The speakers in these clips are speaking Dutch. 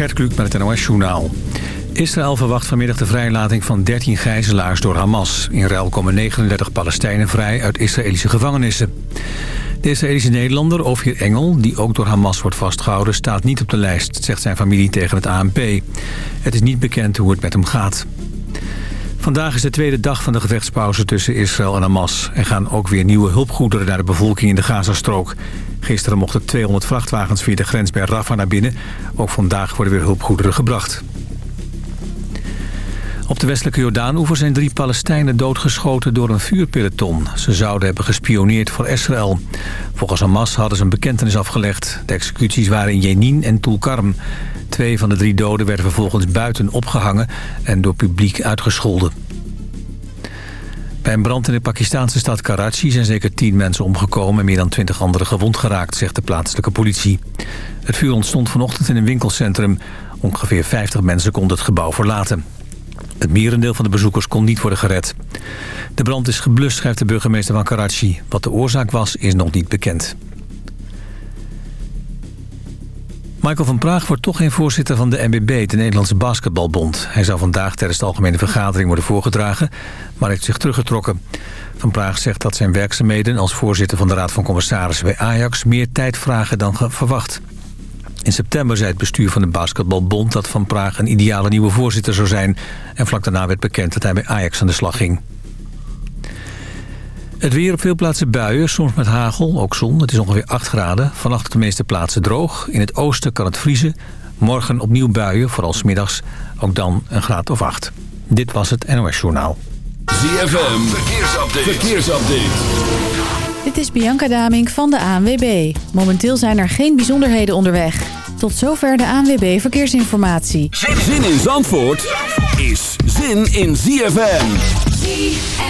Gert Kluk met het NOS-journaal. Israël verwacht vanmiddag de vrijlating van 13 gijzelaars door Hamas. In ruil komen 39 Palestijnen vrij uit Israëlische gevangenissen. De Israëlische Nederlander Ofir Engel, die ook door Hamas wordt vastgehouden... staat niet op de lijst, zegt zijn familie tegen het ANP. Het is niet bekend hoe het met hem gaat. Vandaag is de tweede dag van de gevechtspauze tussen Israël en Hamas. Er gaan ook weer nieuwe hulpgoederen naar de bevolking in de Gazastrook. Gisteren mochten 200 vrachtwagens via de grens bij Rafah naar binnen. Ook vandaag worden weer hulpgoederen gebracht. Op de westelijke Jordaan-oever zijn drie Palestijnen doodgeschoten door een vuurpeloton. Ze zouden hebben gespioneerd voor Israël. Volgens Hamas hadden ze een bekentenis afgelegd. De executies waren in Jenin en Tulkarm. Twee van de drie doden werden vervolgens buiten opgehangen en door publiek uitgescholden. Bij een brand in de Pakistanse stad Karachi zijn zeker tien mensen omgekomen... en meer dan twintig anderen gewond geraakt, zegt de plaatselijke politie. Het vuur ontstond vanochtend in een winkelcentrum. Ongeveer 50 mensen konden het gebouw verlaten. Het merendeel van de bezoekers kon niet worden gered. De brand is geblust, schrijft de burgemeester van Karachi. Wat de oorzaak was, is nog niet bekend. Michael van Praag wordt toch geen voorzitter van de NBB, de Nederlandse Basketbalbond. Hij zou vandaag tijdens de algemene vergadering worden voorgedragen, maar heeft zich teruggetrokken. Van Praag zegt dat zijn werkzaamheden als voorzitter van de Raad van Commissarissen bij Ajax meer tijd vragen dan verwacht. In september zei het bestuur van de Basketbalbond dat Van Praag een ideale nieuwe voorzitter zou zijn. En vlak daarna werd bekend dat hij bij Ajax aan de slag ging. Het weer op veel plaatsen buien, soms met hagel, ook zon. Het is ongeveer 8 graden. Vannacht op de meeste plaatsen droog. In het oosten kan het vriezen. Morgen opnieuw buien, vooral smiddags. Ook dan een graad of 8. Dit was het NOS Journaal. ZFM, verkeersupdate. verkeersupdate. Dit is Bianca Damink van de ANWB. Momenteel zijn er geen bijzonderheden onderweg. Tot zover de ANWB Verkeersinformatie. Zin in Zandvoort is zin in ZFM. ZFM.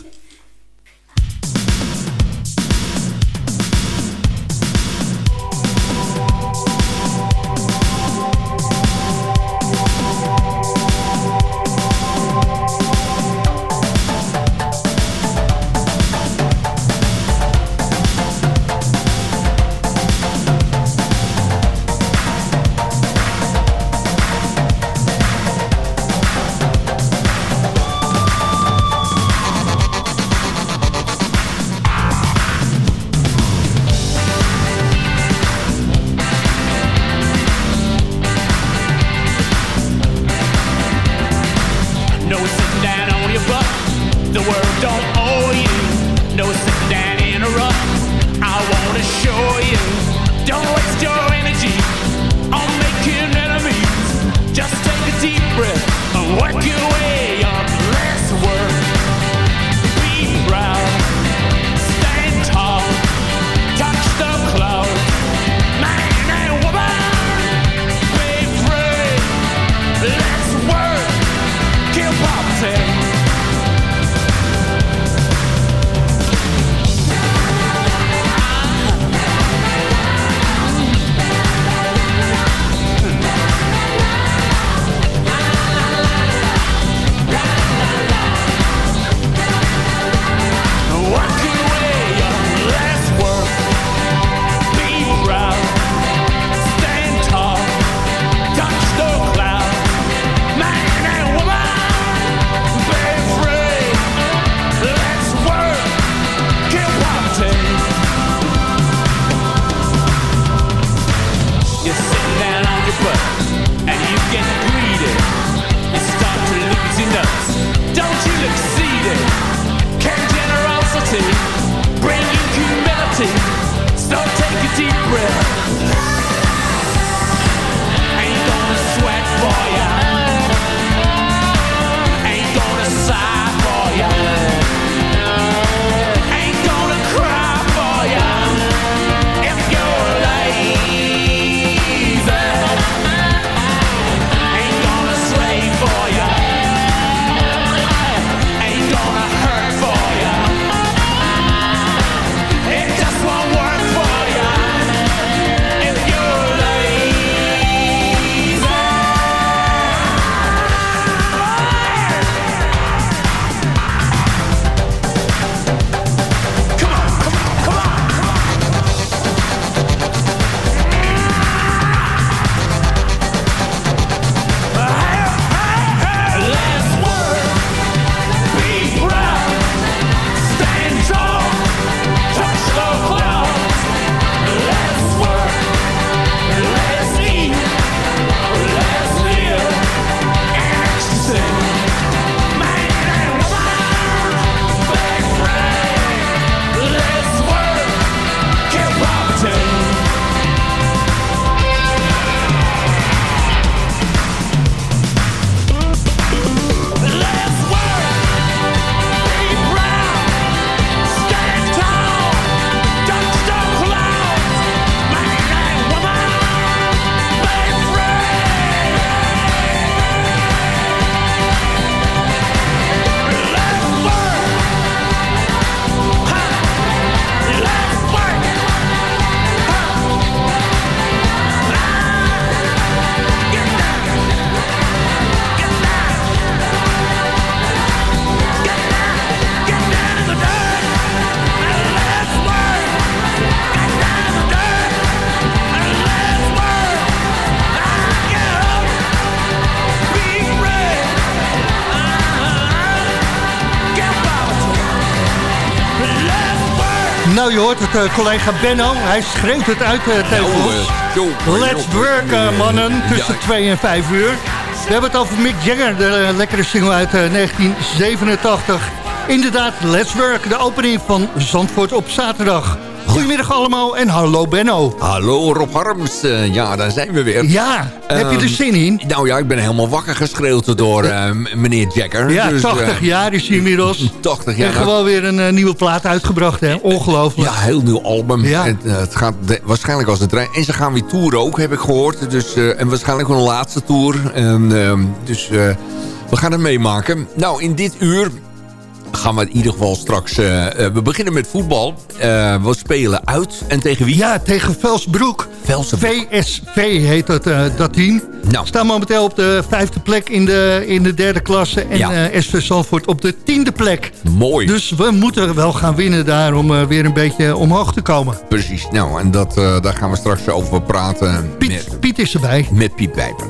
Je hoort het, uh, collega Benno. Hij schreeuwt het uit uh, tegen ons. Let's work, mannen. Tussen 2 en 5 uur. We hebben het over Mick Jagger, de lekkere single uit 1987. Inderdaad, Let's Work, de opening van Zandvoort op zaterdag. Goedemiddag allemaal en hallo Benno. Hallo Rob Harms. Uh, ja, daar zijn we weer. Ja, heb je er ehm, zin in? Nou ja, ik ben helemaal wakker geschreeuwd door uh, meneer Jacker. Ja, dus, 80 uh, jaar is hij inmiddels. 80 jaar. En gewoon weer een nieuwe plaat uitgebracht, hè? Ongelooflijk. Ja, heel nieuw album. Ja. En, het gaat waarschijnlijk als een trein. En ze gaan weer toeren ook, heb ik gehoord. Dus, en waarschijnlijk een laatste tour. En, ehm, dus we gaan het meemaken. Nou, in dit uur gaan we in ieder geval straks... Uh, we beginnen met voetbal. Uh, we spelen uit. En tegen wie? Ja, tegen Velsbroek. Velsbroek. VSV heet dat, uh, dat team. Nou. Staan momenteel op de vijfde plek in de, in de derde klasse. En ja. SV Zandvoort op de tiende plek. Mooi. Dus we moeten wel gaan winnen daar om weer een beetje omhoog te komen. Precies. Nou, en dat, daar gaan we straks over praten. Piet, met, Piet is erbij. Met Piet Pijper.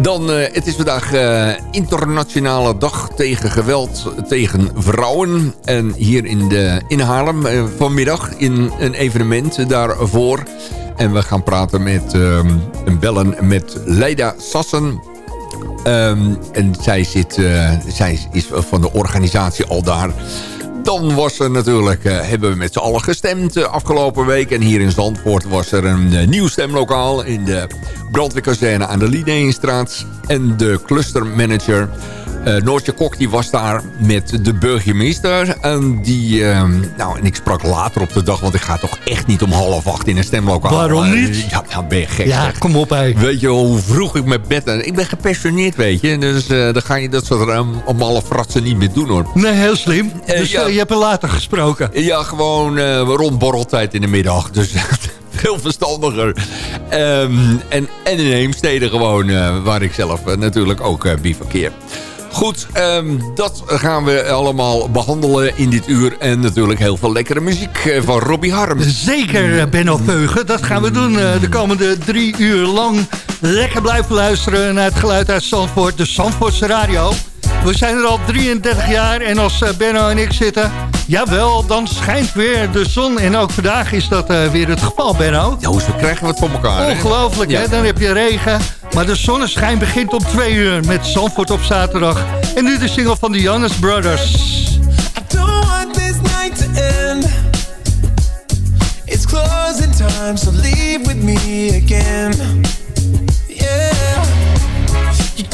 Dan, uh, het is vandaag uh, internationale dag tegen geweld tegen vrouwen. En hier in, de, in Haarlem uh, vanmiddag in een evenement daarvoor. En we gaan praten met, um, bellen met Leida Sassen. Um, en zij, zit, zij is van de organisatie al daar. Dan was er natuurlijk, uh, hebben we met z'n allen gestemd uh, afgelopen week. En hier in Zandvoort was er een uh, nieuw stemlokaal in de brandweerkazerne aan de Lideenstraat. En de clustermanager uh, Noortje Kok die was daar met de burgemeester. En, die, uh, nou, en ik sprak later op de dag, want ik ga toch echt niet om half acht in een stemlokaal. Waarom niet? Ja, nou ben je gek. Ja, kom op, hé. Weet je hoe vroeg ik mijn bed... Ik ben gepassioneerd, weet je. Dus uh, dan ga je dat soort um, om half fratsen niet meer doen, hoor. Nee, heel slim. Dus ja, je hebt er later gesproken. Ja, gewoon rond borreltijd in de middag. Dus veel verstandiger. Um, en, en in Heemstede gewoon, uh, waar ik zelf uh, natuurlijk ook uh, bivakkeer. Goed, um, dat gaan we allemaal behandelen in dit uur. En natuurlijk heel veel lekkere muziek van Robbie Harm. Zeker, Benno Veugen. Dat gaan we doen de komende drie uur lang. Lekker blijven luisteren naar het geluid uit Zandvoort. De Zandvoortse Radio. We zijn er al 33 jaar en als Benno en ik zitten... Jawel, dan schijnt weer de zon. En ook vandaag is dat weer het geval, Benno. Ja, hoe krijgen we het voor elkaar? Ongelooflijk, hè? Dan heb je regen. Maar de zonneschijn begint om twee uur met Zandvoort op zaterdag. En nu de single van de Jonas Brothers. I don't want this night to end. It's closing time, so leave with me again. Yeah. You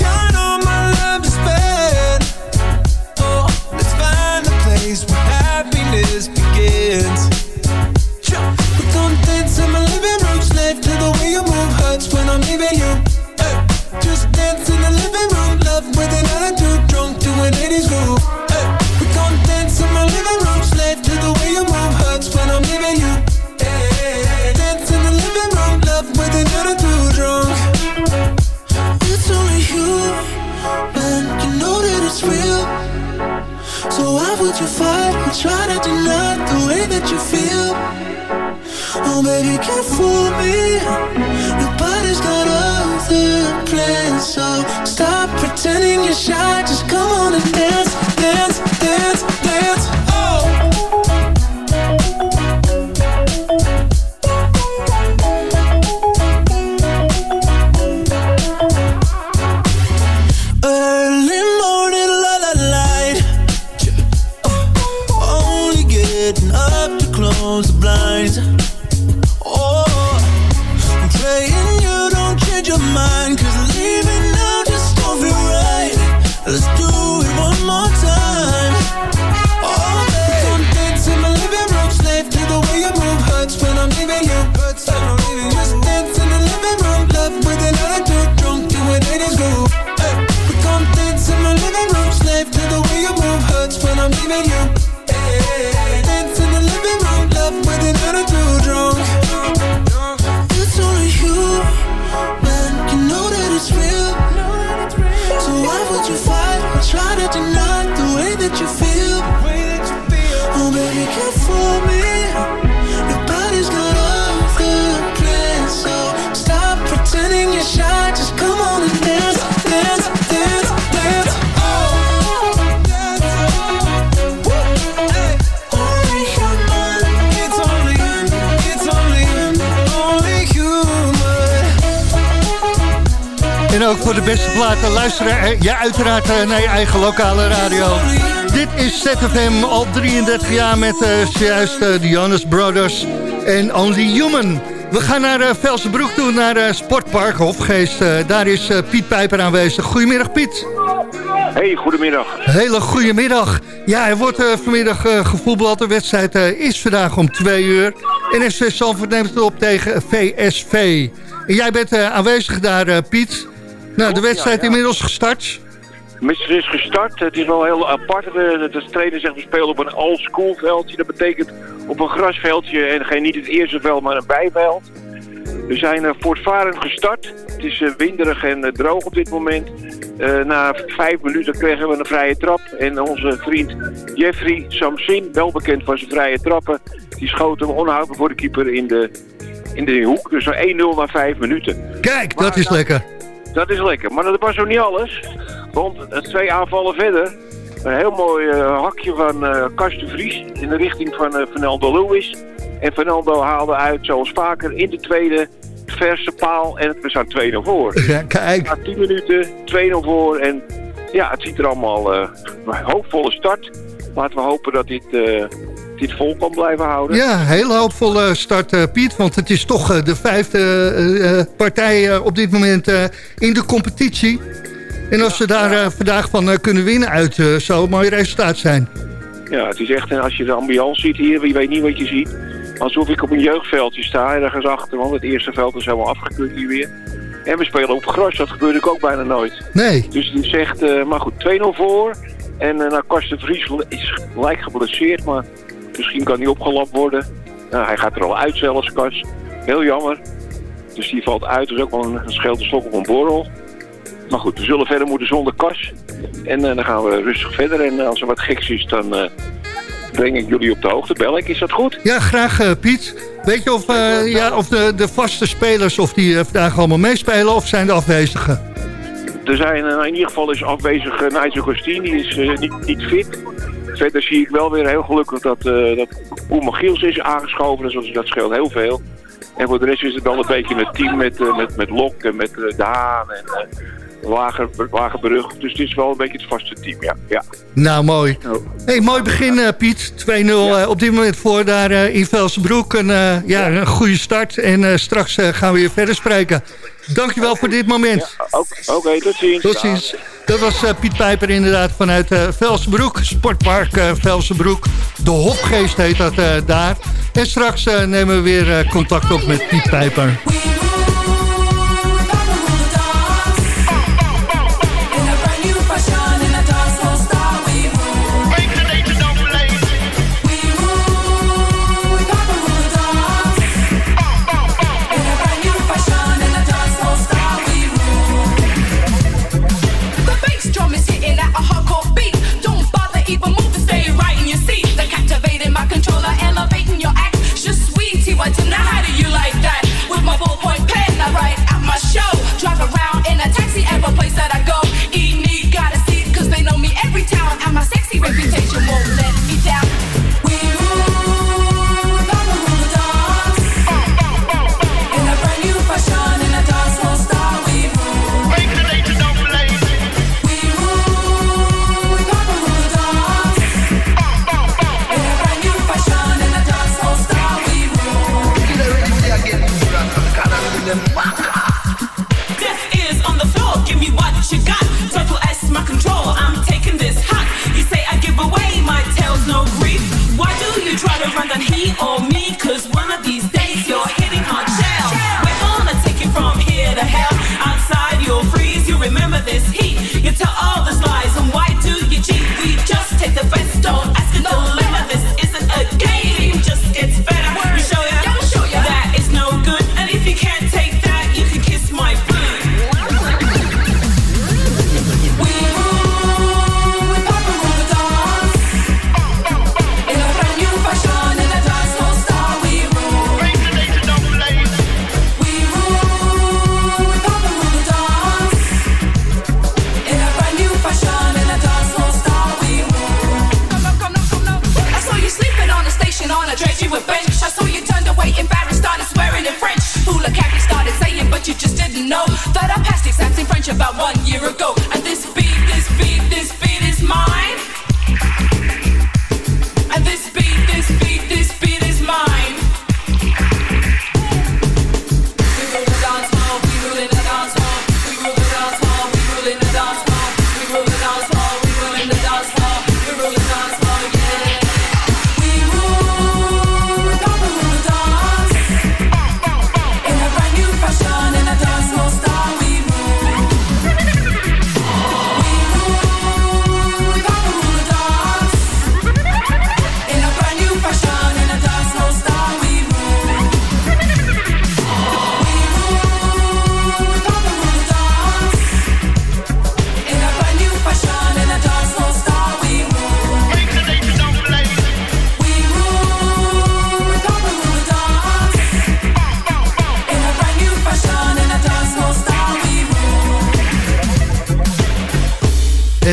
ook voor de beste platen. Luisteren ja, uiteraard naar je eigen lokale radio. Dit is ZFM al 33 jaar met uh, juist de Jonas Brothers en Only Human. We gaan naar uh, Velsenbroek toe, naar uh, Sportpark Hofgeest. daar is Piet Pijper aanwezig. Goedemiddag Piet. Hey, goedemiddag. Hele goedemiddag. Ja, er wordt vanmiddag gevoetbald. De wedstrijd is vandaag om twee uur. En SV Zandvoort neemt het op tegen VSV. En jij bent aanwezig daar, Piet. Nou, de wedstrijd inmiddels gestart. Mister is gestart. Het is wel heel apart. De, de trainer zegt we spelen op een old school veldje. Dat betekent op een grasveldje en geen niet het eerste veld, maar een bijveld. We zijn uh, voortvarend gestart. Het is uh, winderig en uh, droog op dit moment. na vijf minuten kregen we een vrije trap. En onze vriend Jeffrey Samsin, wel bekend van zijn vrije trappen... die schoot hem onhoudbaar voor de keeper in de, in de hoek. Dus 1-0 na vijf minuten. Kijk, dat is lekker. Dat is lekker. Maar dat was nog niet alles. Want twee aanvallen verder. Een heel mooi uh, hakje van uh, Karsten Vries in de richting van uh, Fernando Lewis. En Fernando haalde uit, zoals vaker, in de tweede verse paal. En we staan 2-0 voor. Ja, kijk. Na 10 minuten 2-0 voor. En ja, het ziet er allemaal een hoopvolle start. Laten we hopen dat dit, dit vol kan blijven houden. Ja, heel hoopvolle start, Piet. Want het is toch de vijfde partij op dit moment in de competitie. En als ze daar vandaag van kunnen winnen uit, zou een mooi resultaat zijn. Ja, het is echt, en als je de ambiance ziet hier, je weet niet wat je ziet. Alsof ik op een jeugdveldje sta, ergens achter, want het eerste veld is helemaal afgekeurd hier weer. En we spelen op gras, dat gebeurt ook bijna nooit. Nee. Dus die zegt, maar goed, 2-0 voor. En nou, Karsten Vries is lijkt geblesseerd, maar misschien kan hij opgelapt worden. Nou, hij gaat er al uit zelfs, Kars. Heel jammer. Dus die valt uit, dus ook wel een, een scheelde stok op een borrel. Maar goed, we zullen verder moeten zonder kas. En uh, dan gaan we rustig verder. En uh, als er wat geks is, dan uh, breng ik jullie op de hoogte. Bel ik, is dat goed? Ja, graag Piet. Weet je of, ja, of de, de vaste spelers of die vandaag allemaal meespelen of zijn de afwezigen? Er zijn in ieder geval is afwezig Nigel Costine, die is niet, niet fit. Verder zie ik wel weer heel gelukkig dat, dat Koen Giels is aangeschoven. Dus dat scheelt heel veel. En voor de rest is het wel een beetje een team met, met, met Lok en met De Haan en Lager, Lagerbrug. Dus het is wel een beetje het vaste team, ja. ja. Nou, mooi. Oh. Hey, mooi begin, uh, Piet. 2-0 ja. uh, op dit moment voor daar uh, in Velsenbroek. Een, ja, een goede start. En straks gaan we weer verder spreken. Dankjewel voor dit moment. Ja, Oké, okay, tot ziens. Tot ziens. Dat was Piet Pijper inderdaad vanuit Velsenbroek. Sportpark Velsenbroek. De Hopgeest heet dat daar. En straks nemen we weer contact op met Piet Pijper. How do you like that? About one year ago.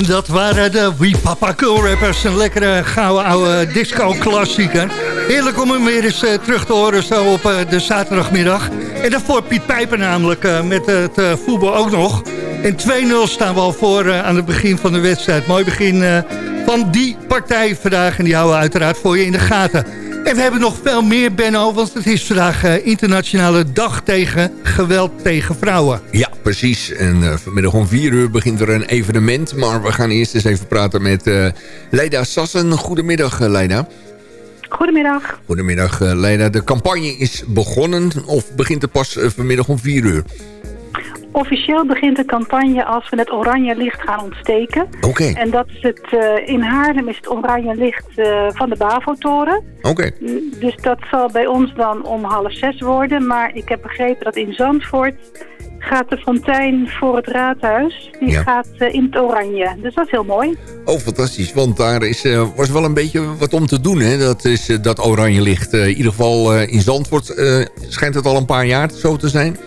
Dat waren de We Papa Cool Rappers. Een lekkere gouden oude disco-klassieker. Heerlijk om hem weer eens eh, terug te horen zo op eh, de zaterdagmiddag. En daarvoor Piet Pijper namelijk eh, met het voetbal ook nog. En 2-0 staan we al voor aan het begin van de wedstrijd. Mooi begin van die partij vandaag. En die houden we uiteraard voor je in de gaten. En we hebben nog veel meer, Benno, want het is vandaag eh, internationale dag tegen geweld tegen vrouwen. Ja, precies. En eh, vanmiddag om vier uur begint er een evenement. Maar we gaan eerst eens even praten met eh Leida Sassen. Goedemiddag, Leida. Goedemiddag. Goedemiddag, eh, Leida. De campagne is begonnen of begint er pas vanmiddag om vier uur? Officieel begint de campagne als we het oranje licht gaan ontsteken. Oké, En dat is het, eh, in Haarlem is het oranje licht eh, van de Bavo-toren. oké. Dus dat zal bij ons dan om half zes worden. Maar ik heb begrepen dat in Zandvoort gaat de fontein voor het raadhuis. Die Ja. gaat eh, in het oranje. Dus dat is heel mooi. Oh, fantastisch. Want daar is, was wel een beetje wat om te doen, hè? Dat is dat oranje licht. In ieder geval in Zandvoort schijnt het al een paar jaar zo te zijn.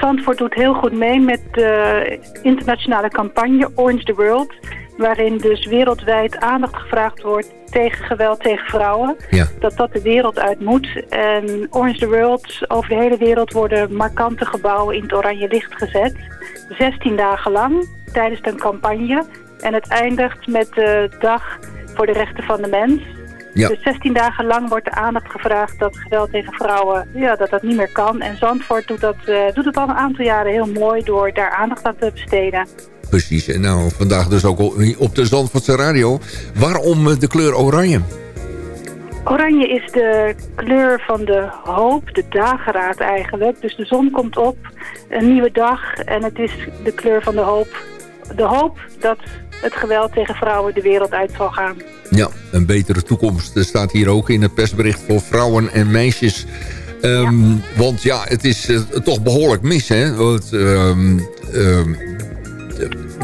Zandvoort doet heel goed mee met de internationale campagne Orange the World. Waarin dus wereldwijd aandacht gevraagd wordt tegen geweld tegen vrouwen. Ja. Dat dat de wereld uit moet. En Orange the World, over de hele wereld worden markante gebouwen in het oranje licht gezet. 16 dagen lang tijdens een campagne. En het eindigt met de dag voor de rechten van de mens. Ja. Dus 16 dagen lang wordt de aandacht gevraagd dat geweld tegen vrouwen ja, dat dat niet meer kan. En Zandvoort doet, dat, eh, doet het al een aantal jaren heel mooi door daar aandacht aan te besteden. Precies. En nou, vandaag dus ook op de Zandvoortse radio. Waarom eh, de kleur oranje? Oranje is de kleur van de hoop, de dageraad eigenlijk. Dus de zon komt op, een nieuwe dag en het is de kleur van de hoop. De hoop dat het geweld tegen vrouwen de wereld uit zal gaan. Ja, een betere toekomst staat hier ook in het persbericht voor vrouwen en meisjes. Ehm, Want ja, het is eh, toch behoorlijk mis, hè? Want, ehm, ehm,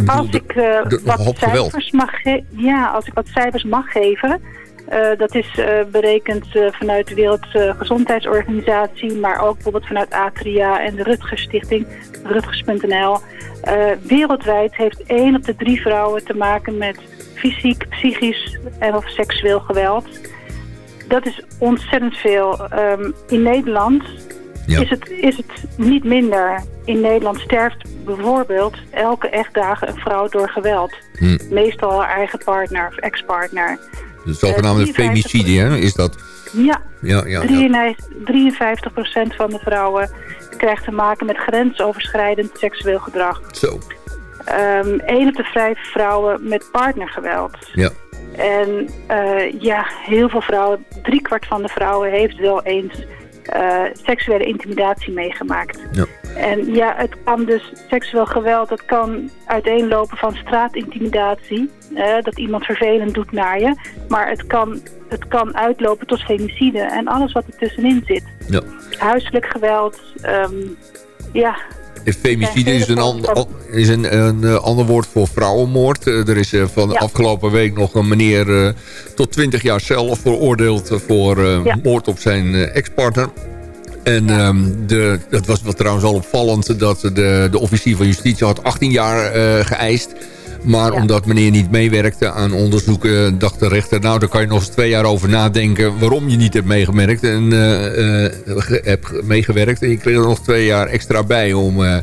Als ik eh, wat cijfers mag ja, als ik wat cijfers mag geven. Eh, dat is eh, berekend eh, vanuit de Wereldgezondheidsorganisatie, maar ook bijvoorbeeld vanuit Atria en de Rutgers Stichting, Rutgers.nl. Wereldwijd heeft één op de drie vrouwen te maken met fysiek, psychisch en of seksueel geweld. Dat is ontzettend veel. Ehm, in Nederland Ja. is, het, is het niet minder. In Nederland sterft bijvoorbeeld elke echt dagen een vrouw door geweld. Hm. Meestal haar eigen partner of ex-partner. De zogenaamde eh, 53 femicide, hè? Is dat? Ja, Ja, ja, ja. 53% van de vrouwen krijgt te maken met grensoverschrijdend seksueel gedrag. Zo. Ehm Eén op de vijf vrouwen met partnergeweld. Ja. En eh, ja, heel veel vrouwen, driekwart van de vrouwen heeft wel eens eh, seksuele intimidatie meegemaakt. Ja. En ja, het kan dus seksueel geweld, dat kan uiteenlopen van straatintimidatie, eh, dat iemand vervelend doet naar je, maar het kan, het kan uitlopen tot femicide en alles wat er tussenin zit. Ja. Huiselijk geweld, ehm, ja, Femicide is een, ander, is een, een eh, ander woord voor vrouwenmoord. Eh, er is eh, van de Ja. afgelopen week nog een meneer tot 20 jaar zelf veroordeeld voor Ja. moord op zijn eh, ex-partner. En ehm, de, dat was wel trouwens al opvallend dat de, de officier van justitie had 18 jaar eh, geëist. Maar Ja. omdat meneer niet meewerkte aan onderzoeken, dacht de rechter... nou, daar kan je nog eens twee jaar over nadenken waarom je niet hebt meegemerkt en, eh, eh, ge- meegewerkt. En je kreeg er nog twee jaar extra bij om... eh,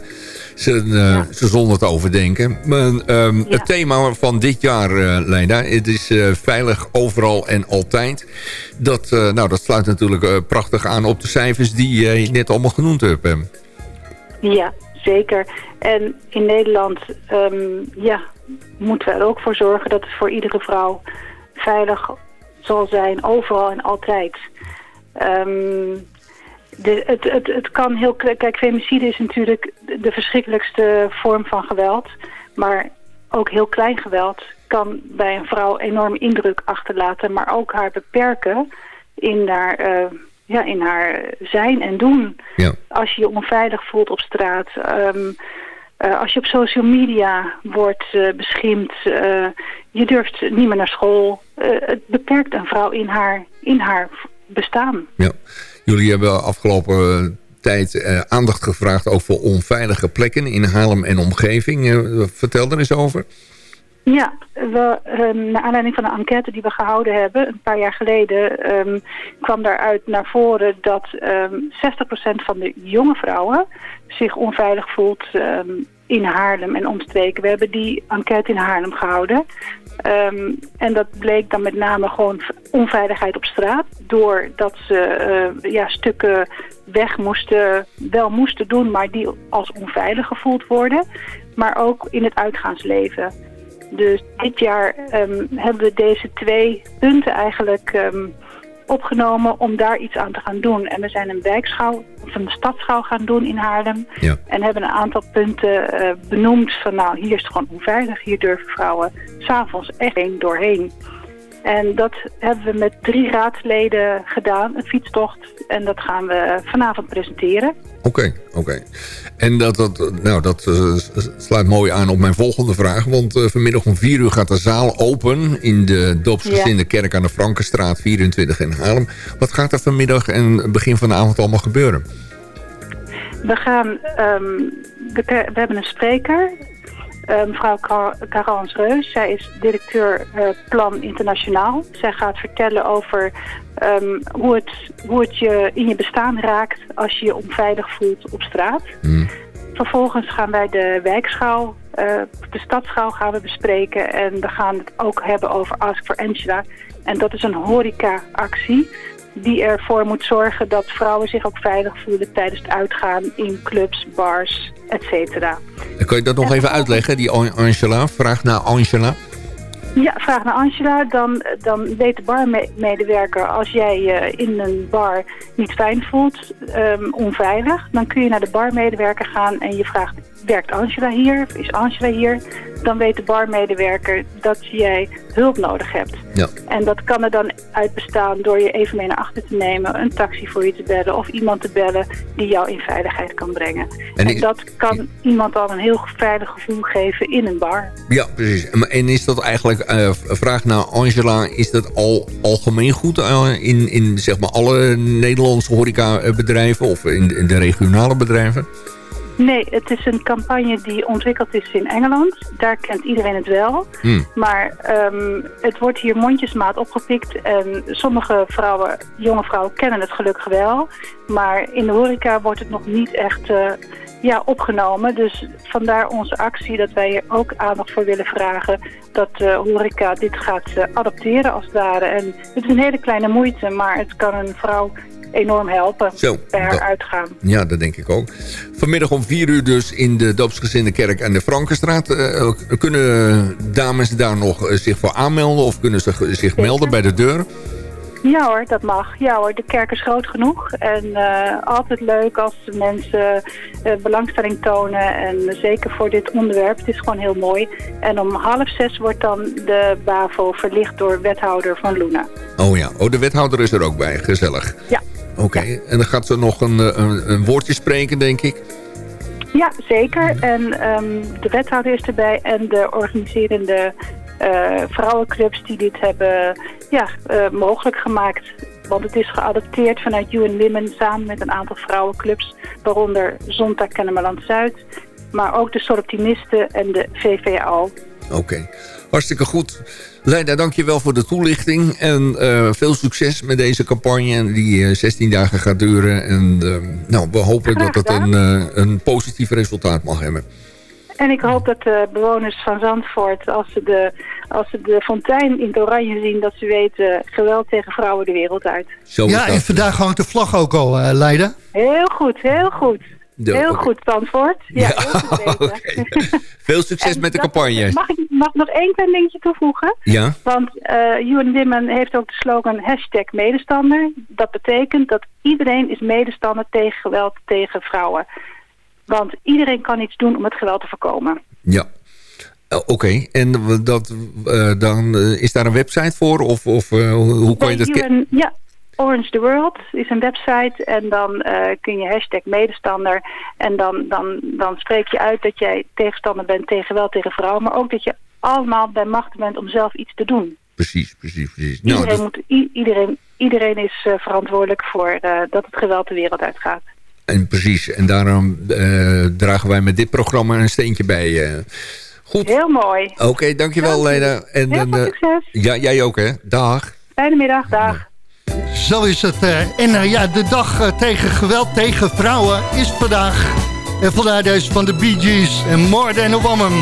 ze, eh, ze zonder te overdenken. Maar, ehm, Ja. Het thema van dit jaar, eh Leida, het is eh, veilig overal en altijd. Dat, nou, dat sluit natuurlijk prachtig aan op de cijfers die je net allemaal genoemd hebt. Ja, zeker. En in Nederland ehm, ja, moeten we er ook voor zorgen dat het voor iedere vrouw veilig zal zijn, overal en altijd. Ehm, de, het, het, het kan heel... Kijk, femicide is natuurlijk de- verschrikkelijkste vorm van geweld. Maar ook heel klein geweld kan bij een vrouw enorm indruk achterlaten... maar ook haar beperken in haar, eh, ja, in haar zijn en doen Ja. als je je onveilig voelt op straat, ehm, eh, als je op social media wordt eh, beschimpt, je durft niet meer naar school. Het beperkt een vrouw in haar, in haar bestaan. Ja. Jullie hebben afgelopen eh, tijd eh, aandacht gevraagd... ook voor onveilige plekken in Haarlem en omgeving. Eh, vertel er eens over. Ja, we, ehm, naar aanleiding van een enquête die we gehouden hebben, een paar jaar geleden, ehm, kwam daaruit naar voren dat ehm 60% van de jonge vrouwen zich onveilig voelt ehm, in Haarlem en omstreken. We hebben die enquête in Haarlem gehouden. Ehm, en dat bleek dan met name gewoon onveiligheid op straat. Doordat ze eh, ja, stukken weg moesten, wel moesten doen, maar die als onveilig gevoeld worden. Maar ook in het uitgaansleven. Dus dit jaar ehm, hebben we deze twee punten eigenlijk ehm, opgenomen om daar iets aan te gaan doen. En we zijn een wijkschouw of een stadsschouw gaan doen in Haarlem. Ja. En hebben een aantal punten eh, benoemd van nou, hier is het gewoon onveilig. Hier durven vrouwen s'avonds echt één doorheen. En dat hebben we met drie raadsleden gedaan, een fietstocht. En dat gaan we vanavond presenteren. Oké, oké. En dat, dat, nou, dat eh, sluit mooi aan op mijn volgende vraag. Want eh, vanmiddag om vier uur gaat de zaal open... in de Doopsgezinde Kerk aan de Frankenstraat 24 in Haarlem. Wat gaat er vanmiddag en begin van de avond allemaal gebeuren? We gaan, ehm, we, we hebben een spreker, eh, mevrouw Car- Carans Reus. Zij is directeur eh, Plan Internationaal. Zij gaat vertellen over ehm, hoe, het, hoe het je in je bestaan raakt als je je onveilig voelt op straat. Hmm. Vervolgens gaan wij de wijkschouw, eh, de stadsschouw gaan we bespreken. En we gaan het ook hebben over Ask for Angela. En dat is een horeca-actie die ervoor moet zorgen dat vrouwen zich ook veilig voelen tijdens het uitgaan in clubs, bars, et cetera. Kan je dat nog even uitleggen, die An- Angela? Vraag naar Angela. Ja, vraag naar Angela. Dan, dan weet de barmedewerker als jij je in een bar niet fijn voelt, ehm, onveilig, dan kun je naar de barmedewerker gaan en je vraagt, werkt Angela hier? Is Angela hier? Dan weet de barmedewerker dat jij hulp nodig hebt. Ja. En dat kan er dan uit bestaan door je even mee naar achter te nemen, een taxi voor je te bellen of iemand te bellen die jou in veiligheid kan brengen. En En, dat kan iemand al een heel veilig gevoel geven in een bar. Ja, precies. En is dat eigenlijk, eh, vraag naar Angela, is dat al algemeen goed eh, in, in zeg maar alle Nederlandse horecabedrijven of in, de- in de regionale bedrijven? Nee, het is een campagne die ontwikkeld is in Engeland. Daar kent iedereen het wel. Hmm. Maar ehm, het wordt hier mondjesmaat opgepikt. En sommige vrouwen, jonge vrouwen kennen het gelukkig wel. Maar in de horeca wordt het nog niet echt eh, ja, opgenomen. Dus vandaar onze actie dat wij hier ook aandacht voor willen vragen. Dat de horeca dit gaat eh, adopteren als het ware. En het is een hele kleine moeite, maar het kan een vrouw enorm helpen Zo, bij haar dat- uitgaan. Ja, dat denk ik ook. Vanmiddag om vier uur dus in de Doopsgezinde Kerk aan de Frankenstraat. Eh, kunnen dames daar nog zich voor aanmelden of kunnen ze zich melden bij de deur? Ja hoor, dat mag. Ja hoor, de kerk is groot genoeg. En eh, altijd leuk als de mensen eh, belangstelling tonen. En zeker voor dit onderwerp. Het is gewoon heel mooi. En om half zes wordt dan de BAVO verlicht door wethouder van Luna. Oh ja, oh, de wethouder is er ook bij. Gezellig. Ja. Oké, en dan gaat ze nog een, eh, een, een woordje spreken, denk ik. Ja, zeker. En ehm, de wethouder is erbij en de organiserende vrouwenclubs die dit hebben ja, eh, mogelijk gemaakt. Want het is geadopteerd vanuit UN Women samen met een aantal vrouwenclubs, waaronder Zondag Kennemerland Zuid, maar ook de Soroptimisten en de VVO. Oké. Hartstikke goed. Leida, dank je wel voor de toelichting. En eh, veel succes met deze campagne die eh, 16 dagen gaat duren. En eh, nou, we hopen dat het een, eh, een positief resultaat mag hebben. En ik hoop dat de bewoners van Zandvoort, als ze de, als ze de fontein in het oranje zien, dat ze weten geweld tegen vrouwen de wereld uit. Zo is Ja, en vandaag hangt de vlag ook al, eh, Leida. Heel goed, heel goed. Heel goed, Zandvoort. Ja, goed. Veel succes En met de dat- campagne. Mag ik, mag nog één klein dingetje toevoegen? Ja, Want eh Ewan Dimmen heeft ook de slogan hashtag medestander. Dat betekent dat iedereen is medestander tegen geweld tegen vrouwen. Want iedereen kan iets doen om het geweld te voorkomen. ja. Eh, Oké, en dat, eh, dan eh, is daar een website voor? Of, of hoe kan je dat... Ja, Orange the World is een website en dan kun je hashtag medestander en dan, dan, dan spreek je uit dat jij tegenstander bent tegen geweld tegen vrouwen, maar ook dat je allemaal bij macht bent om zelf iets te doen. Precies, precies, precies. Nou, Iedereen, dat- moet, iedereen, iedereen is verantwoordelijk voor dat het geweld de wereld uitgaat. En precies, en daarom dragen wij met dit programma een steentje bij. Goed, Heel mooi. oké, dankjewel Dank u. Leida. En, Heel dan, veel eh, succes. ja, jij ook hè, dag. Fijne middag. Dag. Zo is het. eh. en eh, ja, de dag tegen geweld tegen vrouwen is vandaag. En vandaar deze van de Bee Gees en More Than a Woman.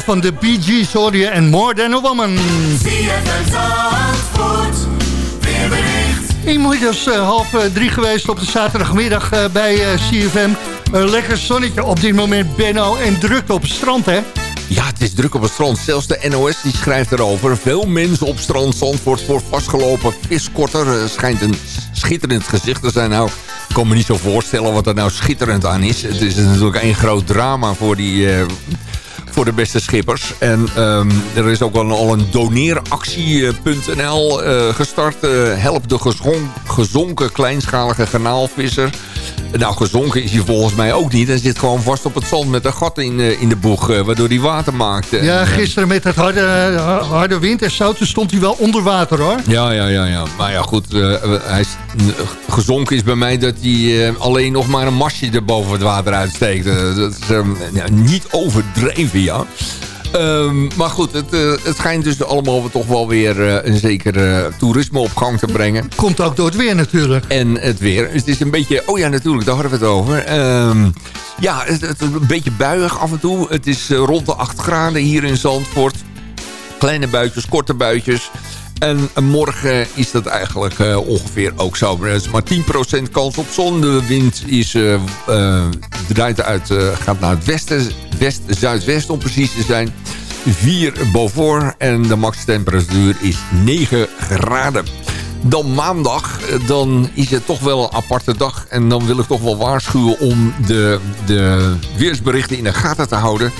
Van de Bee Gees hoor je en More Than a Woman. Inmiddels uh, half uh, drie geweest op de zaterdagmiddag uh, bij uh, CFM. Een lekker zonnetje op dit moment, Benno. En druk op het strand, hè? Ja, het is druk op het strand. Zelfs de NOS die schrijft erover. Veel mensen op strand Zandvoort voor vastgelopen viskotter. schijnt een schitterend gezicht te zijn. Nou, ik kan me niet zo voorstellen wat er nou schitterend aan is. Het is natuurlijk één groot drama voor die... voor de beste schippers. En ehm, er is ook al, al een doneeractie.nl eh, gestart. Eh, help de gezon- gezonken kleinschalige garnaalvisser. Nou, gezonken is hij volgens mij ook niet. Hij zit gewoon vast op het zand met een gat in, eh, in de boeg... eh, waardoor hij water maakt. Ja, eh, gisteren met het harde, harde wind en zo, toen stond hij wel onder water hoor. Ja, ja, ja, ja. Maar ja, goed. eh, hij is, gezonken is bij mij dat hij eh, alleen nog maar een masje er boven het water uitsteekt. Eh, dat is eh, ja, niet overdreven, ja. Ehm, maar goed, het, eh, het schijnt dus allemaal toch wel weer eh, een zekere toerisme op gang te brengen. Komt ook door het weer natuurlijk. En het weer. Het is een beetje... Oh ja, natuurlijk, daar hadden we het over. Ehm, ja, het, een beetje buiig af en toe. Het is eh, rond de 8 graden hier in Zandvoort. Kleine buitjes, korte buitjes. En morgen is dat eigenlijk eh, ongeveer ook zo. Er is maar 10% kans op zon. De wind is, eh, eh, draait uit, gaat naar het westen. West-zuidwest om precies te zijn. 4 boven en de maxtemperatuur is 9 graden. Dan maandag, dan is het toch wel een aparte dag. En dan wil ik toch wel waarschuwen om de, de weersberichten in de gaten te houden.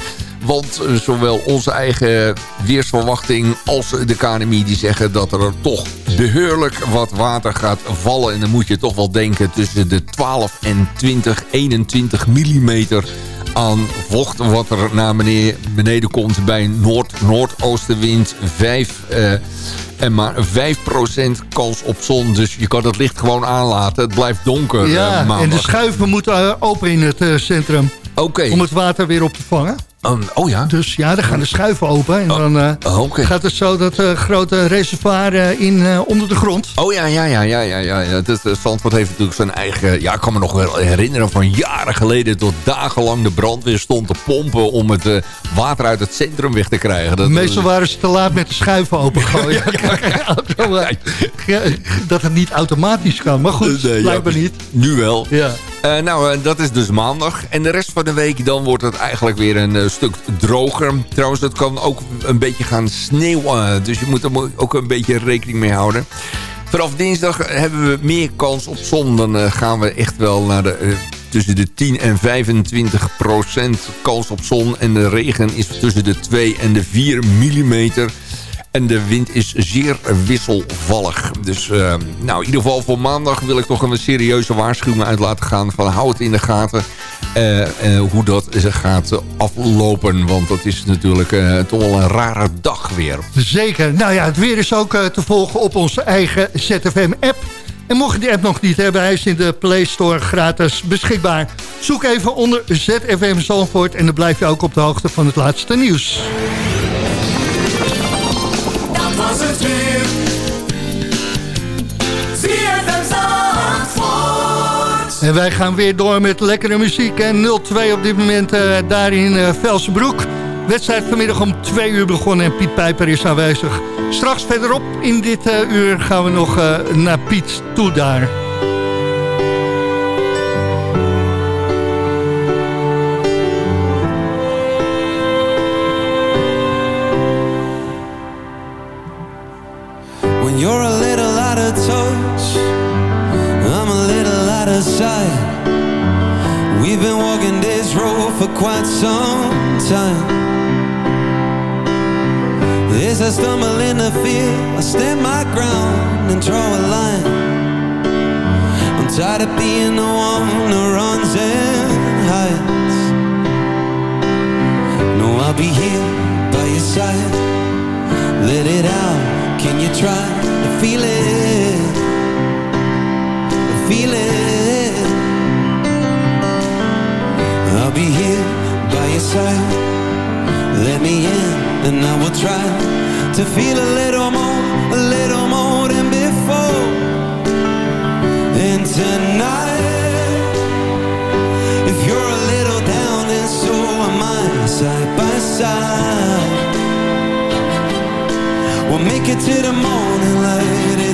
Want eh, zowel onze eigen weersverwachting als de KNMI die zeggen dat er toch beheerlijk wat water gaat vallen. En dan moet je toch wel denken tussen de 12 en 20, 21 millimeter aan vocht wat er naar beneden, beneden komt bij noord-noordoostenwind 5 eh, en maar 5% kans op zon. Dus je kan het licht gewoon aanlaten. Het blijft donker eh, Ja, en de schuiven moeten eh, open in het eh, centrum. Om het water weer op te vangen. Um, oh ja? Dus ja, dan gaan de schuiven open. En dan eh, Oh, gaat het zo dat eh, grote reservoir eh, in, onder de grond. Oh ja, ja, ja, ja, ja, ja. eh, Zandvoort heeft natuurlijk zijn eigen... Ja, ik kan me nog wel herinneren van jaren geleden... tot dagenlang de brandweer stond te pompen... om het water uit het centrum weg te krijgen. Dat, Meestal waren ze te laat met de schuiven opengooien. dat het niet automatisch kan. Maar goed, Nee, ja, blijkbaar niet. Nu wel. Ja. Nou, dat is dus maandag. En de rest van de week dan wordt het eigenlijk weer een stuk droger. Trouwens, het kan ook een beetje gaan sneeuwen. Dus je moet er ook een beetje rekening mee houden. Vanaf dinsdag hebben we meer kans op zon. Dan eh, gaan we echt wel naar de... eh, tussen de 10 en 25 procent kans op zon. En de regen is tussen de 2 en de 4 millimeter. En de wind is zeer wisselvallig. Dus eh, nou, in ieder geval voor maandag wil ik toch een serieuze waarschuwing uit laten gaan. Van hou het in de gaten eh, hoe dat gaat aflopen. Want dat is natuurlijk eh, toch wel een rare dag weer. Zeker. Nou ja, het weer is ook te volgen op onze eigen ZFM-app. En mocht je die app nog niet hebben, hij is in de Play Store gratis beschikbaar. Zoek even onder ZFM Zandvoort en dan blijf je ook op de hoogte van het laatste nieuws. Was het weer. En wij gaan weer door met lekkere muziek. En 0-2 op dit moment eh, daar in eh, Velsenbroek. Wedstrijd vanmiddag om 2 uur begonnen en Piet Pijper is aanwezig. Straks verderop in dit eh, uur gaan we nog naar Piet toe daar. You're a little out of touch, I'm a little out of sight. We've been walking this road for quite some time. As I stumble in the field, I stand my ground and draw a line. I'm tired of being the one who runs and hides. No, I'll be here by your side. Let it out, can you try feel it? Feel it. I'll be here by your side. Let me in, and I will try to feel a little more, a little more than before. And tonight, if you're a little down, then so am I, side by side. We'll make it to the morning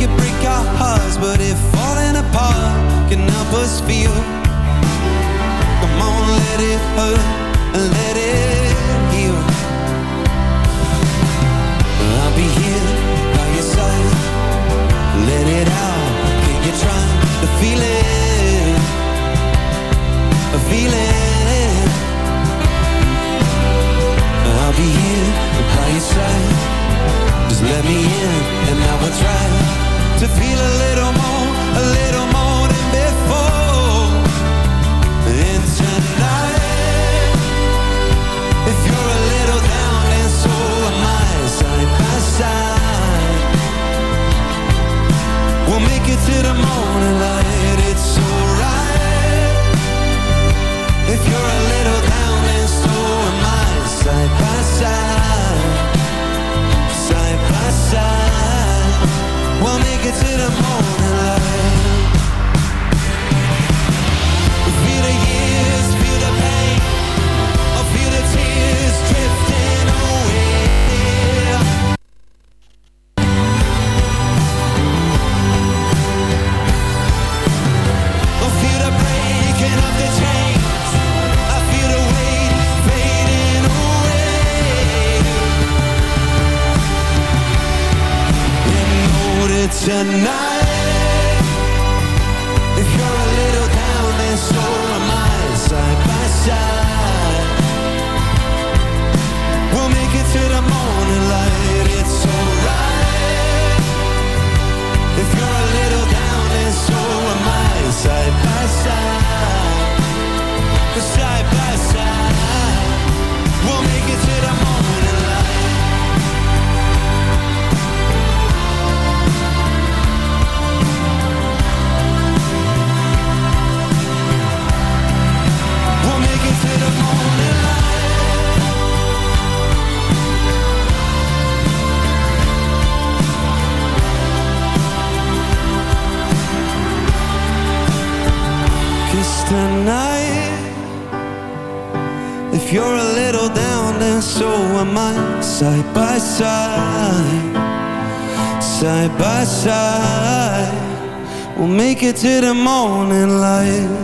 it break our hearts, but if falling apart can help us feel, come on, let it hurt and let it heal. I'll be here by your side. Let it out. Can you try to feel it? Feel it. I'll be here by your side. Just let me in, and I will try to feel a little more, a little more than before. And tonight, if you're a little down, and so am I, side by side. We'll make it to the morning light. To the to the morning light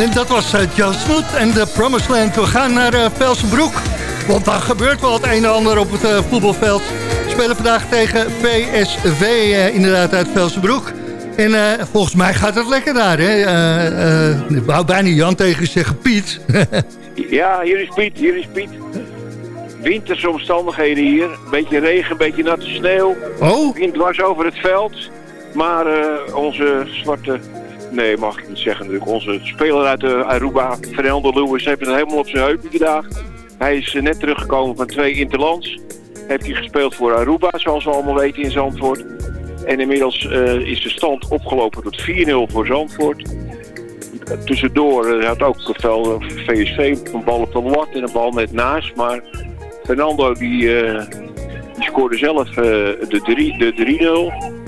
En dat was uh, Jan Snoet en de Promised Land. We gaan naar uh, Velsenbroek. Want daar gebeurt wel het een en ander op het uh, voetbalveld. We spelen vandaag tegen PSV, inderdaad uit Velsenbroek. En volgens mij gaat het lekker daar, hè? ik wou bijna Jan tegen zeggen Piet. ja, hier is Piet, hier is Piet. Winterse omstandigheden hier. Beetje regen, beetje natte sneeuw. Oh? Wind dwars over het veld. Maar onze zwarte Nee, mag ik niet zeggen. Onze speler uit de Aruba, Fernando Lewis, heeft het helemaal op zijn heupen vandaag. Hij is net teruggekomen van twee interlands. Heeft hij gespeeld voor Aruba, zoals we allemaal weten in Zandvoort. En inmiddels uh, is de stand opgelopen tot 4-0 voor Zandvoort. Tussendoor uh, had ook VSV een bal op de lat en een bal net naast. Maar Fernando die, die scoorde zelf de 3-0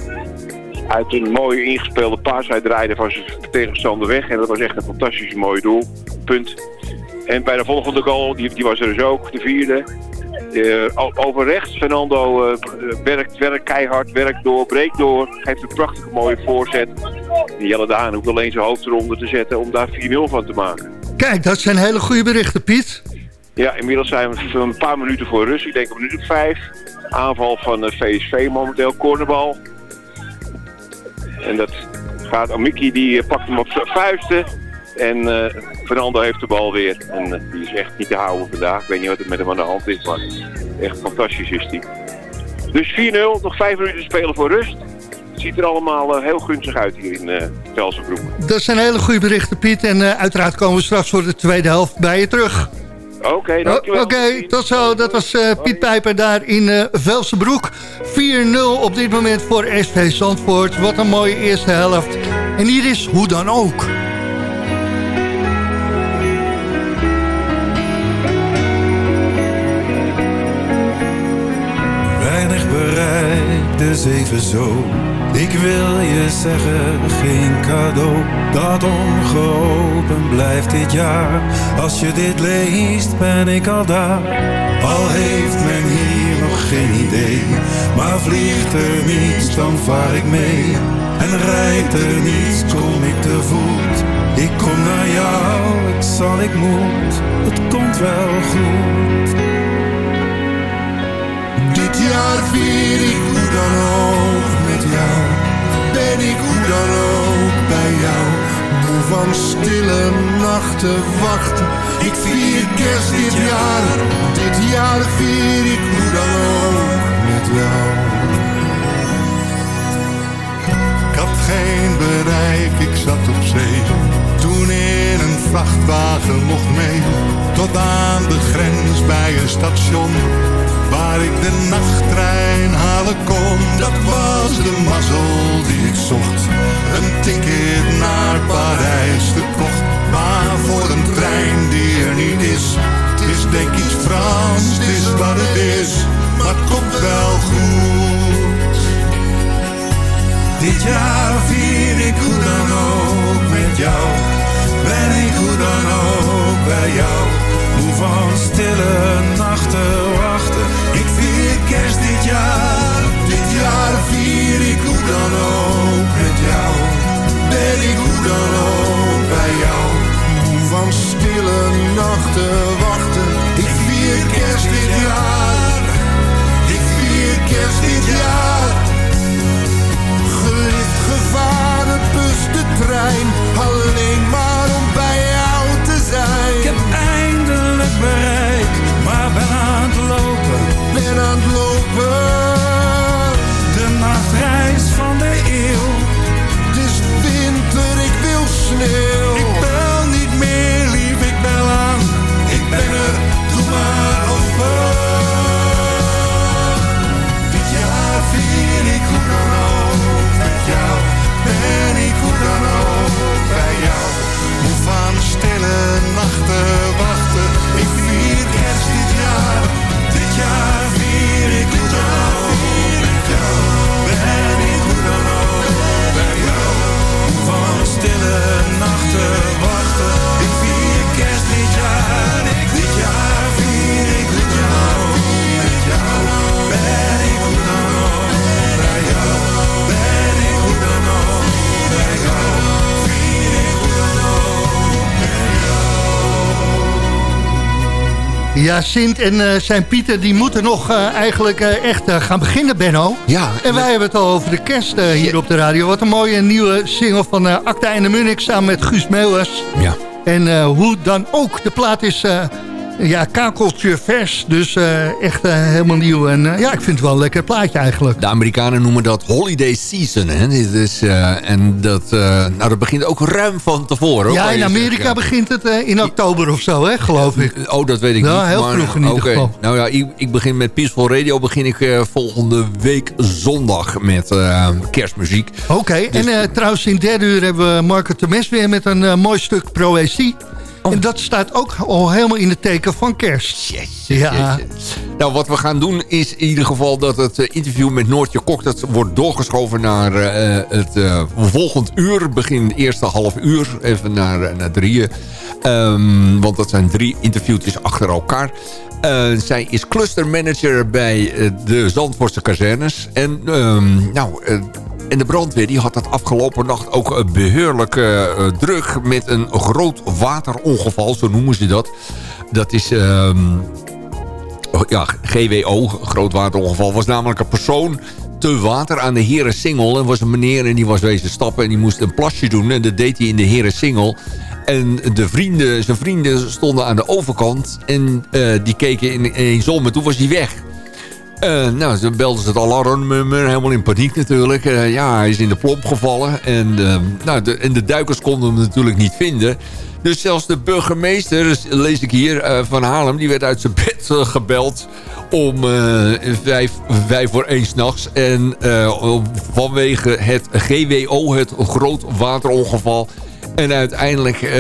uit een mooie ingespeelde paas. Hij draaide van zijn tegenstander weg. En dat was echt een fantastisch mooi doel. Punt. En bij de volgende goal, die, die was er dus ook, de vierde. Uh, over rechts, Fernando uh, werkt, werkt keihard, werkt door, breekt door. Geeft een prachtige mooie voorzet. En Jelle Daan hoeft alleen zijn hoofd eronder te zetten om daar 4-0 van te maken. Kijk, dat zijn hele goede berichten, Piet. Ja, inmiddels zijn we een paar minuten voor rust. Ik denk een minuut. Aanval van VSV momenteel, cornerbal. En dat gaat Amiki, die eh, pakt hem op zijn vuisten. En uh, Fernando heeft de bal weer. En uh, die is echt niet te houden vandaag. Ik weet niet wat er met hem aan de hand is, maar echt fantastisch is die. Dus 4-0, nog 5 minuten spelen voor rust. Het ziet er allemaal heel gunstig uit hier in uh, Velsenbroek. Dat zijn hele goede berichten, Piet. En uiteraard komen we straks voor de tweede helft bij je terug. Oké, okay, dankjewel. Oké, okay, tot zo. Dat was uh, Piet Pijper daar in uh, Velsenbroek. 4-0 op dit moment voor SV Zandvoort. Wat een mooie eerste helft. En hier is hoe dan ook. Weinig bereikt, dus even zo ik wil je zeggen, geen cadeau dat ongeopend blijft dit jaar. Als je dit leest, ben ik al daar. Al heeft men hier nog geen idee, maar vliegt er niets, dan vaar ik mee. En rijdt er niets, kom ik te voet. Ik kom naar jou, ik zal, ik moet, het komt wel goed. Dit jaar vier ik hoe dan ook jou. Ben ik hoe dan ook bij jou. Moe van stille nachten wachten. Ik vier kerst dit jaar. Dit jaar vier ik hoe dan ook met jou. Ik had geen bereik, ik zat op zee. Toen een vrachtwagen mocht mee. Tot aan de grens bij een station waar ik de nachttrein halen kon. Dat was de mazzel die ik zocht. Een ticket naar Parijs gekocht. Maar voor een trein die er niet is. Het is denk iets Frans, het is wat het is. Maar het komt wel goed. Dit jaar vier ik hoe dan ook met Ja, Sint en eh, zijn Pieter die moeten nog eh, eigenlijk eh, echt gaan beginnen, Benno. Ja. En wij hebben het al over de kerst hier op de radio. Wat een mooie nieuwe single van eh Acta en de Munnik samen met Guus Meeuwers. Ja. En hoe dan ook, de plaat is ja, kakeltje vers. Dus eh, echt eh, helemaal nieuw. En eh, ja, ik vind het wel een lekker plaatje eigenlijk. De Amerikanen noemen dat holiday season. Hè? Dit is, en dat, nou, dat begint ook ruim van tevoren. hoor, Ja, in Amerika begint het in oktober of zo, hè, geloof ik. Oh, dat weet ik niet. heel maar, vroeg in ieder geval. Nou ja, ik, ik begin met Peaceful Radio. Begin ik volgende week zondag met kerstmuziek. Oké, en eh, trouwens in derde uur hebben we Marco Temes weer met een mooi stuk proëzie. En dat staat ook al helemaal in het teken van kerst. Ja, Nou, wat we gaan doen is in ieder geval dat het eh, interview met Noortje Kok... dat wordt doorgeschoven naar eh, het eh, volgend uur. Begin de eerste half uur, even naar, naar drieën. Ehm, want dat zijn drie interviewtjes achter elkaar. Zij is clustermanager bij de Zandvoortse kazernes. En ehm, nou... en de brandweer die had dat afgelopen nacht ook eh, beheerlijk eh, eh, druk... met een groot waterongeval, zo noemen ze dat. Dat is... ehm, Oh, ja, GWO, groot waterongeval, was namelijk een persoon te water aan de Heren Singel. En was een meneer en die was wezen stappen en die moest een plasje doen. En dat deed hij in de Heren Singel. En de vrienden, zijn vrienden stonden aan de overkant en eh, die keken in eens om en toen was hij weg. Eh, nou, toen belden ze het alarmnummer, helemaal in paniek natuurlijk. Eh, ja, hij is in de plomp gevallen. En, eh, nou, de, en de duikers konden hem natuurlijk niet vinden. Dus zelfs de burgemeester, dus lees ik hier, van Haarlem... die werd uit zijn bed gebeld om eh, vijf, voor één s'nachts. En vanwege het GWO, het groot waterongeval... En uiteindelijk, eh,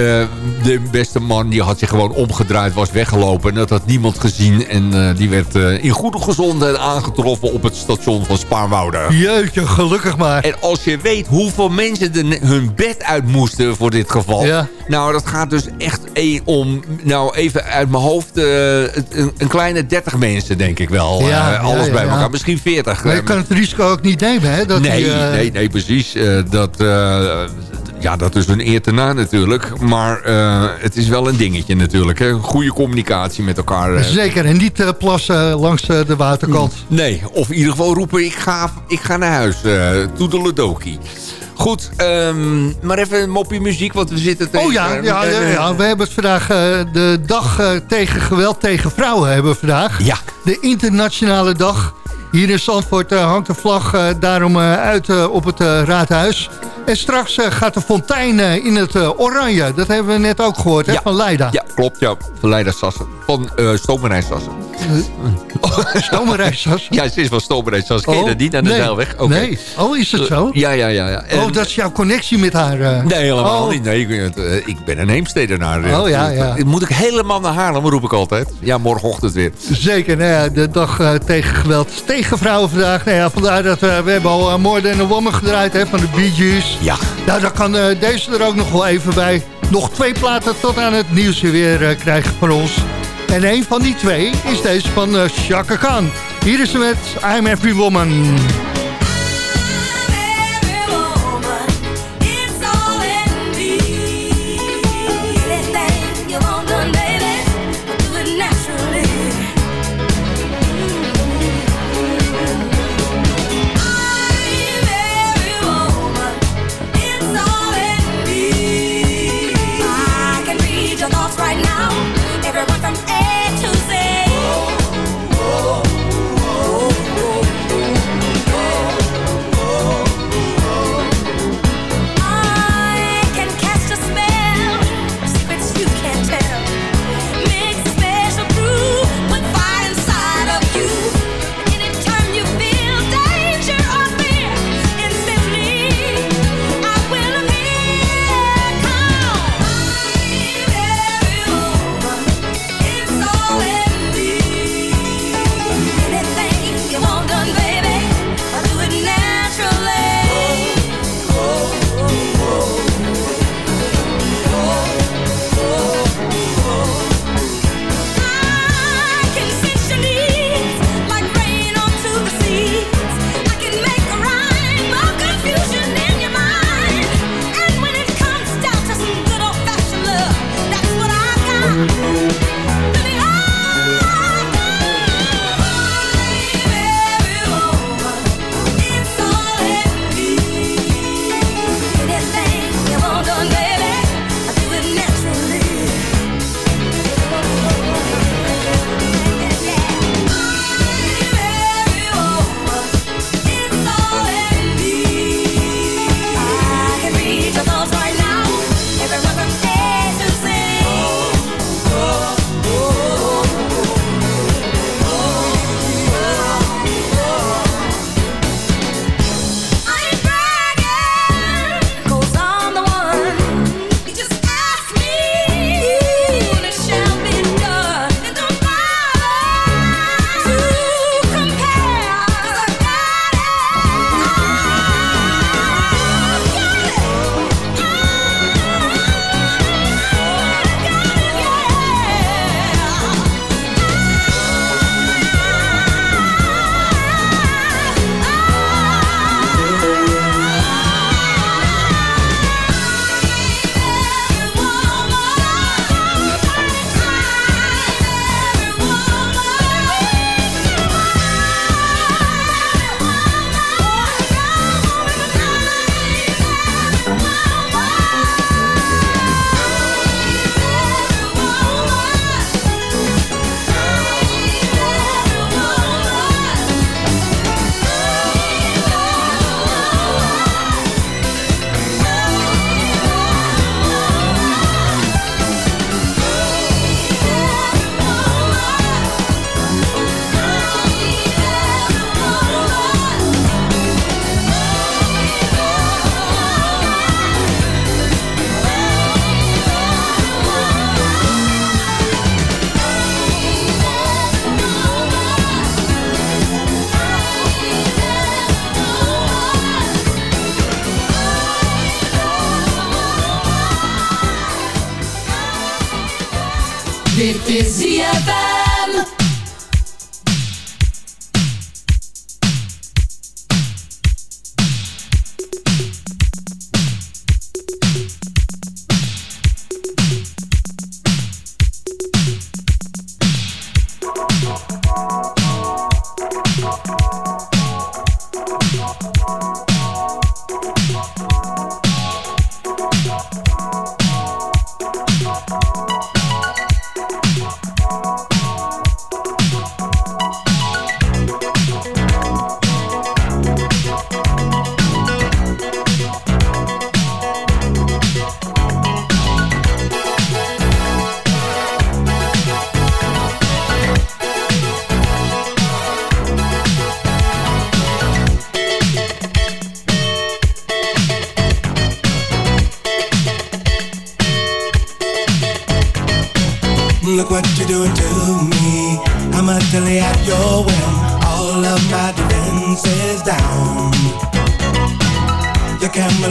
de beste man, die had zich gewoon omgedraaid, was weggelopen. En dat had niemand gezien. En eh, die werd eh, in goede gezondheid aangetroffen op het station van Spaarnwoude. jeetje, gelukkig maar. En als je weet hoeveel mensen ne- hun bed uit moesten voor dit geval. Ja. Nou, dat gaat dus echt om, nou even uit mijn hoofd, een, een kleine 30 mensen denk ik wel. Ja, alles ja, bij elkaar, misschien 40. Maar je kan het risico ook niet nemen, hè? Dat nee, die, nee, nee, precies. Dat, ja, dat is een eer te na natuurlijk. Maar eh, het is wel een dingetje natuurlijk. Hè. Goede communicatie met elkaar. eh. Zeker, en niet eh, plassen langs de waterkant. Nee, of in ieder geval roepen ik ga, ik ga naar huis. Toedeledokie. Goed, ehm, maar even een moppie muziek, want we zitten tegen... Oh ja, ja, ja, ja, we hebben het vandaag de dag tegen geweld tegen vrouwen hebben we vandaag. Ja. De internationale dag. Hier in Zandvoort eh, hangt de vlag eh, daarom eh, uit op het raadhuis. En straks gaat de fontein in het oranje. Dat hebben we net ook gehoord hè, Ja. van Leida. Ja, klopt, ja. Van Leida Sassen. Van uh, Stomerij Sassen. Stomerij Sassen? Ja, ze is van Stomerij Sassen. Ken je Oh, dat niet aan de nee. zeilweg? Nee. Oh, is het zo? Ja, ja, ja. ja. En- Oh, dat is jouw connectie met haar. eh. Nee, helemaal Oh. niet. Nee, ik, ben eh, ik ben een Heemstedenaar. eh. Oh, ja, ja. Moet ik helemaal naar Haarlem, roep ik altijd. Ja, morgenochtend weer. Zeker, nou ja, de dag eh, tegen geweld tegen vrouwen vandaag. Nou ja, vandaar dat eh, we hebben al More Than a Woman gedraaid hè, van de Bee Gees. Ja. Nou, dan kan eh, deze er ook nog wel even bij. Nog twee platen tot aan het nieuws weer eh, krijgen van ons. En een van die twee is deze van eh Chaka Khan. Hier is ze met I'm Every Woman.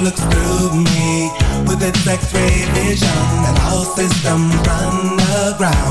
looks through me with its x-ray vision. and whole system run aground.